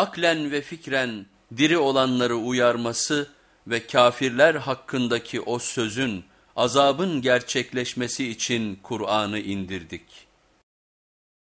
aklen ve fikren diri olanları uyarması ve kafirler hakkındaki o sözün, azabın gerçekleşmesi için Kur'an'ı indirdik.